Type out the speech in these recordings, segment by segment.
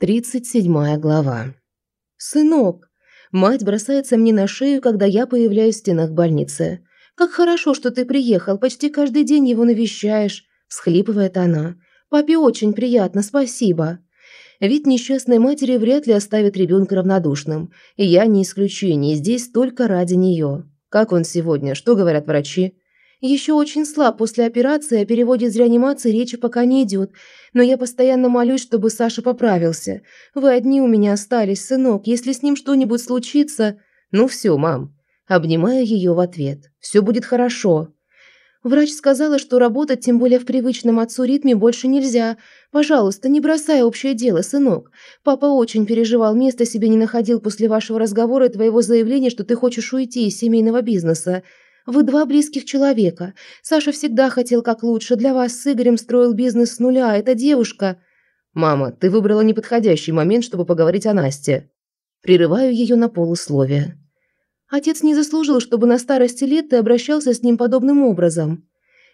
37 глава. «Сынок!» Мать бросается мне на шею, когда я появляюсь в стенах больницы. «Как хорошо, что ты приехал, почти каждый день его навещаешь», – схлипывает она. «Папе очень приятно, спасибо». Вид несчастной матери вряд ли оставит ребенка равнодушным. И я не исключение, здесь только ради нее. Как он сегодня? Что говорят врачи? Еще очень слаб после операции, о переводе из реанимации речи пока не идет. Но я постоянно молюсь, чтобы Саша поправился. Вы одни у меня остались, сынок. Если с ним что-нибудь случится... Ну все, мам. Обнимаю ее в ответ. Все будет хорошо. Врач сказала, что работать, тем более в привычном отцу ритме, больше нельзя. Пожалуйста, не бросай общее дело, сынок. Папа очень переживал, места себе не находил после вашего разговора и твоего заявления, что ты хочешь уйти из семейного бизнеса. Вы два близких человека. Саша всегда хотел как лучше. Для вас с Игорем строил бизнес с нуля. Это девушка. Мама, ты выбрала неподходящий момент, чтобы поговорить о Насте. Прерываю ее на полусловие. Отец не заслужил, чтобы на старости лет ты обращался с ним подобным образом.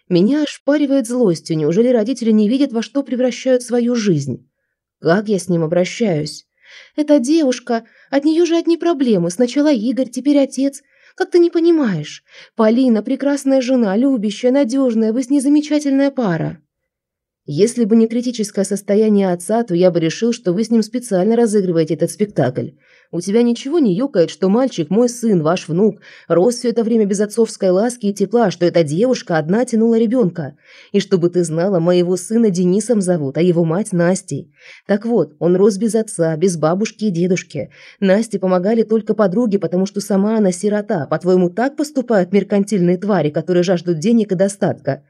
Меня ошпаривает злостью. Неужели родители не видят, во что превращают свою жизнь? Как я с ним обращаюсь? Это девушка. От нее же одни проблемы. Сначала Игорь, теперь отец. Как ты не понимаешь? Полина – прекрасная жена, любящая, надежная, вы с ней замечательная пара. Если бы не критическое состояние отца, то я бы решил, что вы с ним специально разыгрываете этот спектакль. У тебя ничего не юкает, что мальчик, мой сын, ваш внук, рос все это время без отцовской ласки и тепла, что эта девушка одна тянула ребенка. И чтобы ты знала, моего сына Денисом зовут, а его мать Настей. Так вот, он рос без отца, без бабушки и дедушки. Насте помогали только подруги, потому что сама она сирота. По-твоему, так поступают меркантильные твари, которые жаждут денег и достатка?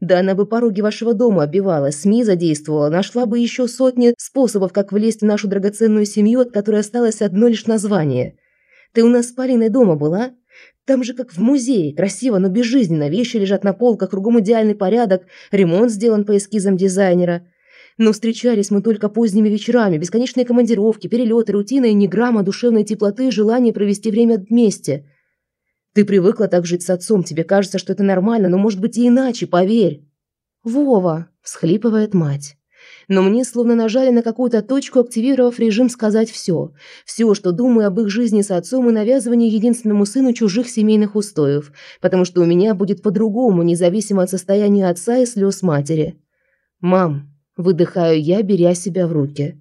Да она бы пороги вашего дома оббивала, СМИ задействовала, нашла бы еще сотни способов, как влезть в нашу драгоценную семью, от которой осталось одно лишь название. Ты у нас с Полиной дома была? Там же как в музее, красиво, но безжизненно, вещи лежат на полках, кругом идеальный порядок, ремонт сделан по эскизам дизайнера. Но встречались мы только поздними вечерами, бесконечные командировки, перелеты, рутина и ни грамма душевной теплоты и желания провести время вместе. Ты привыкла так жить с отцом, тебе кажется, что это нормально, но может быть и иначе, поверь. Вова, всхлипывает мать. Но мне словно нажали на какую-то точку, активировав режим сказать все. Все, что думаю об их жизни с отцом и навязывании единственному сыну чужих семейных устоев. Потому что у меня будет по-другому, независимо от состояния отца и слез матери. «Мам», – выдыхаю я, беря себя в руки.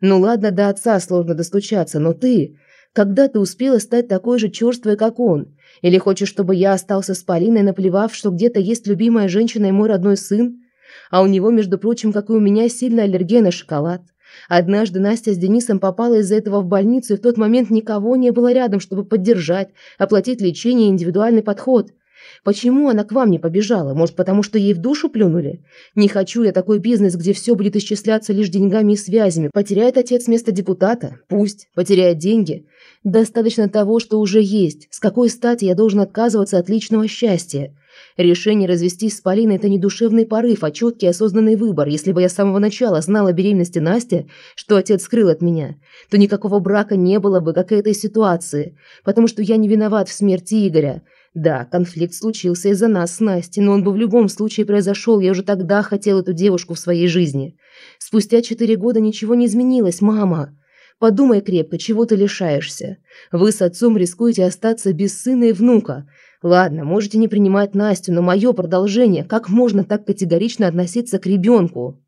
«Ну ладно, до отца сложно достучаться, но ты...» Когда ты успела стать такой же черствой, как он? Или хочешь, чтобы я остался с Полиной, наплевав, что где-то есть любимая женщина и мой родной сын? А у него, между прочим, как и у меня, сильная аллергия на шоколад. Однажды Настя с Денисом попала из-за этого в больницу, и в тот момент никого не было рядом, чтобы поддержать, оплатить лечение и индивидуальный подход – Почему она к вам не побежала? Может, потому что ей в душу плюнули? Не хочу я такой бизнес, где все будет исчисляться лишь деньгами и связями. Потеряет отец место депутата? Пусть. Потеряет деньги? Достаточно того, что уже есть. С какой стати я должен отказываться от личного счастья? Решение развестись с Полиной – это не душевный порыв, а четкий осознанный выбор. Если бы я с самого начала знала о беременности Насти, что отец скрыл от меня, то никакого брака не было бы, как и этой ситуации. Потому что я не виноват в смерти Игоря. Да, конфликт случился из-за нас с Настей, но он бы в любом случае произошел. Я уже тогда хотел эту девушку в своей жизни. Спустя четыре года ничего не изменилось, мама. Подумай крепко, чего ты лишаешься. Вы с отцом рискуете остаться без сына и внука. Ладно, можете не принимать Настю, но мое продолжение, как можно так категорично относиться к ребенку?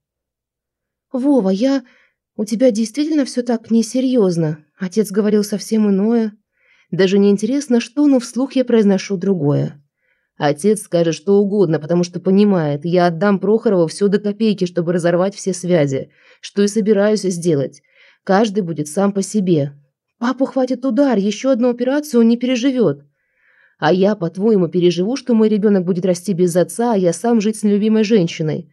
Вова, я... У тебя действительно все так несерьезно. Отец говорил совсем иное. Даже не интересно, что, но вслух я произношу другое. Отец скажет что угодно, потому что понимает, я отдам Прохорову все до копейки, чтобы разорвать все связи, что и собираюсь сделать. Каждый будет сам по себе. Папу хватит удар, еще одну операцию он не переживет. А я, по-твоему, переживу, что мой ребенок будет расти без отца, а я сам жить с нелюбимой женщиной.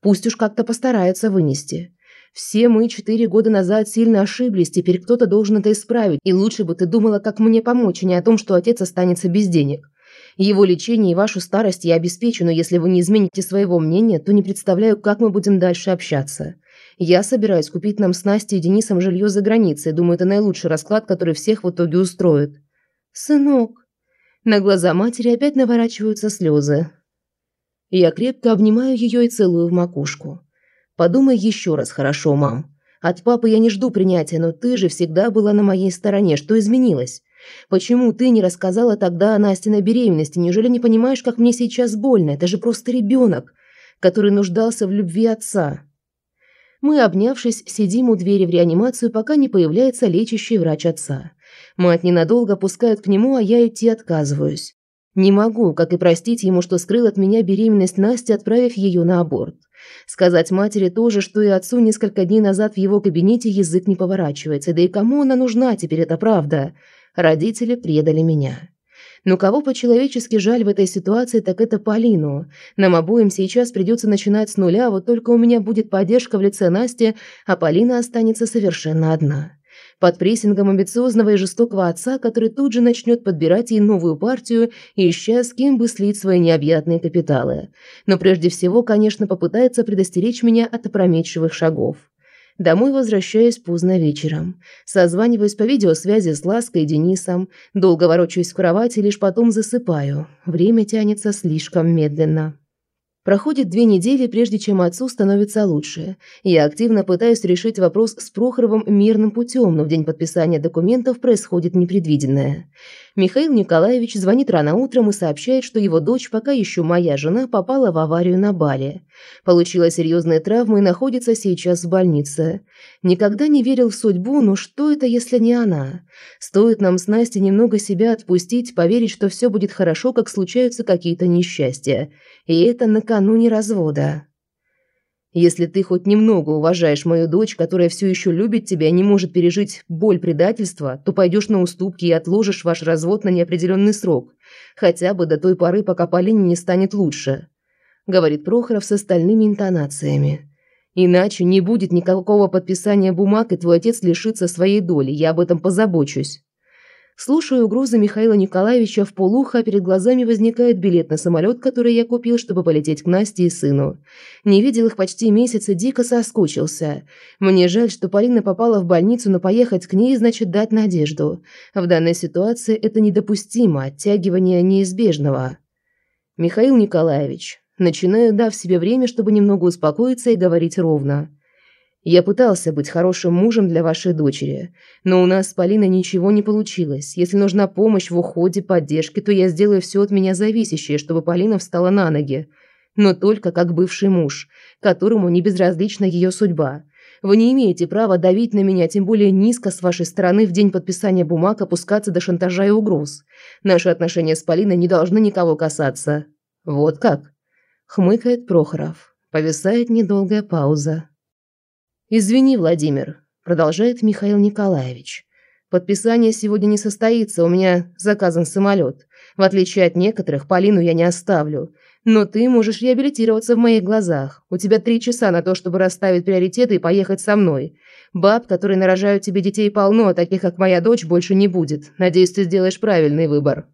Пусть уж как-то постараются вынести. Все мы четыре года назад сильно ошиблись, теперь кто-то должен это исправить. И лучше бы ты думала, как мне помочь, а не о том, что отец останется без денег. Его лечение и вашу старость я обеспечу, но если вы не измените своего мнения, то не представляю, как мы будем дальше общаться. Я собираюсь купить нам с Настей и Денисом жилье за границей. Думаю, это наилучший расклад, который всех в итоге устроит. Сынок. На глаза матери опять наворачиваются слезы. Я крепко обнимаю ее и целую в макушку. Подумай еще раз хорошо, мам. От папы я не жду принятия, но ты же всегда была на моей стороне. Что изменилось? Почему ты не рассказала тогда о Настиной беременности? Неужели не понимаешь, как мне сейчас больно? Это же просто ребенок, который нуждался в любви отца. Мы, обнявшись, сидим у двери в реанимацию, пока не появляется лечащий врач отца. Мать ненадолго пускает к нему, а я идти отказываюсь. Не могу, как и простить ему, что скрыл от меня беременность Насти, отправив ее на аборт. Сказать матери тоже, что и отцу несколько дней назад в его кабинете язык не поворачивается. Да и кому она нужна теперь, это правда? Родители предали меня. Но кого по-человечески жаль в этой ситуации, так это Полину. Нам обоим сейчас придется начинать с нуля, вот только у меня будет поддержка в лице Насти, а Полина останется совершенно одна под прессингом амбициозного и жестокого отца, который тут же начнет подбирать ей новую партию, ища с кем бы слить свои необъятные капиталы. Но прежде всего, конечно, попытается предостеречь меня от опрометчивых шагов. Домой возвращаюсь поздно вечером. Созваниваюсь по видеосвязи с Лаской и Денисом. Долго ворочаюсь в кровати, лишь потом засыпаю. Время тянется слишком медленно. Проходит две недели, прежде чем отцу становится лучше. Я активно пытаюсь решить вопрос с Прохоровым мирным путем, но в день подписания документов происходит непредвиденное. Михаил Николаевич звонит рано утром и сообщает, что его дочь, пока еще моя жена, попала в аварию на Бали. Получила серьезные травмы и находится сейчас в больнице. Никогда не верил в судьбу, но что это, если не она? Стоит нам с Настей немного себя отпустить, поверить, что все будет хорошо, как случаются какие-то несчастья. И это накануне развода. Если ты хоть немного уважаешь мою дочь, которая все еще любит тебя и не может пережить боль предательства, то пойдешь на уступки и отложишь ваш развод на неопределенный срок, хотя бы до той поры, пока Полине не станет лучше», – говорит Прохоров с остальными интонациями. «Иначе не будет никакого подписания бумаг, и твой отец лишится своей доли, я об этом позабочусь». Слушаю угрозы Михаила Николаевича в полухо, перед глазами возникает билет на самолет, который я купил, чтобы полететь к Насте и сыну. Не видел их почти месяц и дико соскучился. Мне жаль, что Полина попала в больницу, но поехать к ней значит дать надежду. В данной ситуации это недопустимо, оттягивание неизбежного. Михаил Николаевич, начинаю, дав себе время, чтобы немного успокоиться и говорить ровно. Я пытался быть хорошим мужем для вашей дочери, но у нас с Полиной ничего не получилось. Если нужна помощь в уходе, поддержке, то я сделаю все от меня зависящее, чтобы Полина встала на ноги. Но только как бывший муж, которому не безразлична ее судьба. Вы не имеете права давить на меня, тем более низко с вашей стороны в день подписания бумаг опускаться до шантажа и угроз. Наши отношения с Полиной не должны никого касаться. Вот как? Хмыкает Прохоров. Повисает недолгая пауза. «Извини, Владимир», – продолжает Михаил Николаевич. «Подписание сегодня не состоится, у меня заказан самолет. В отличие от некоторых, Полину я не оставлю. Но ты можешь реабилитироваться в моих глазах. У тебя три часа на то, чтобы расставить приоритеты и поехать со мной. Баб, которые нарожают тебе детей, полно, а таких, как моя дочь, больше не будет. Надеюсь, ты сделаешь правильный выбор».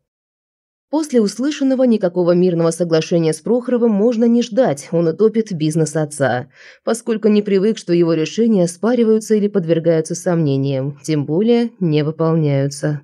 После услышанного никакого мирного соглашения с Прохоровым можно не ждать, он утопит бизнес отца, поскольку не привык, что его решения спариваются или подвергаются сомнениям, тем более не выполняются.